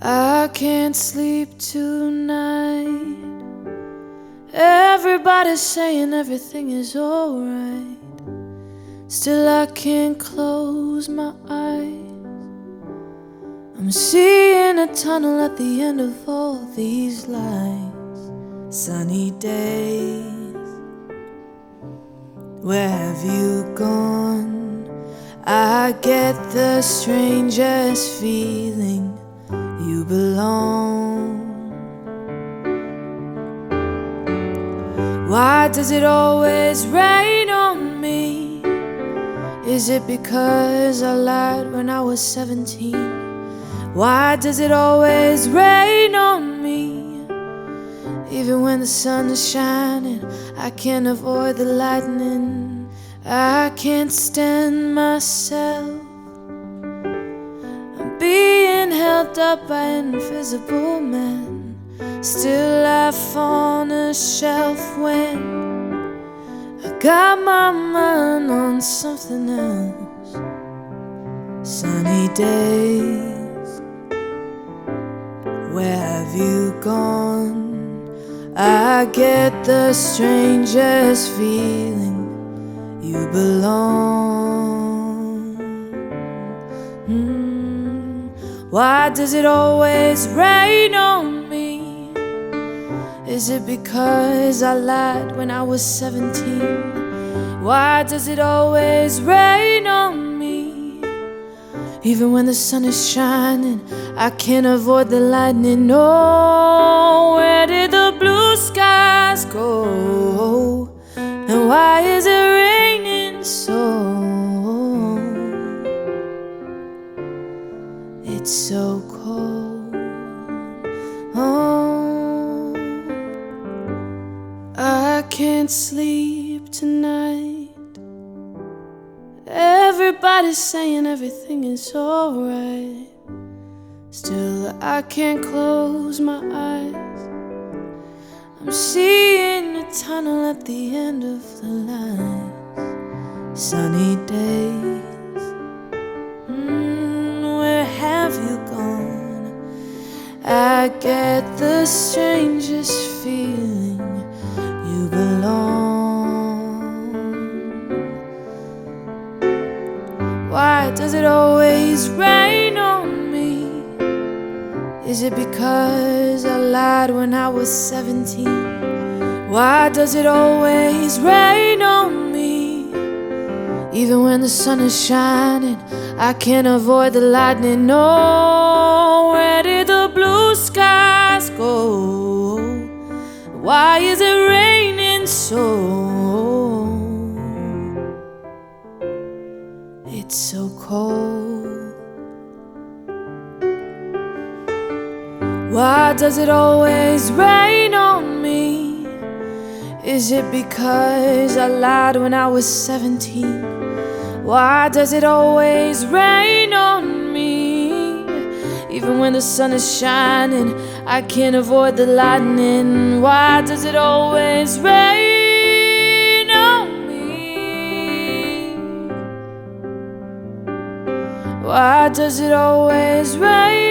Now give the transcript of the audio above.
I can't sleep tonight. Everybody's saying everything is alright. Still, I can't close my eyes. I'm seeing a tunnel at the end of all these lights. Sunny days. Where have you gone? I get the strangest feeling belong. Why does it always rain on me? Is it because I lied when I was 17? Why does it always rain on me? Even when the sun is shining, I can't avoid the lightning. I can't stand myself. Up by invisible men. Still life on a shelf when I got my mind on something else. Sunny days, where have you gone? I get the strangest feeling you belong. Mm. Why does it always rain on me? Is it because I lied when I was 17? Why does it always rain on me? Even when the sun is shining, I can't avoid the lightning. Oh, where did the blue skies go? And why is so cold. Oh, I can't sleep tonight. Everybody's saying everything is alright. Still, I can't close my eyes. I'm seeing a tunnel at the end of the line. Sunny days. I get the strangest feeling you belong. Why does it always rain on me? Is it because I lied when I was 17? Why does it always rain on me? Even when the sun is shining, I can't avoid the lightning. No, where Why is it raining so? It's so cold. Why does it always rain on me? Is it because I lied when I was 17? Why does it always rain on me? Even when the sun is shining, I can't avoid the lightning. Why does it always rain on me? Why does it always rain?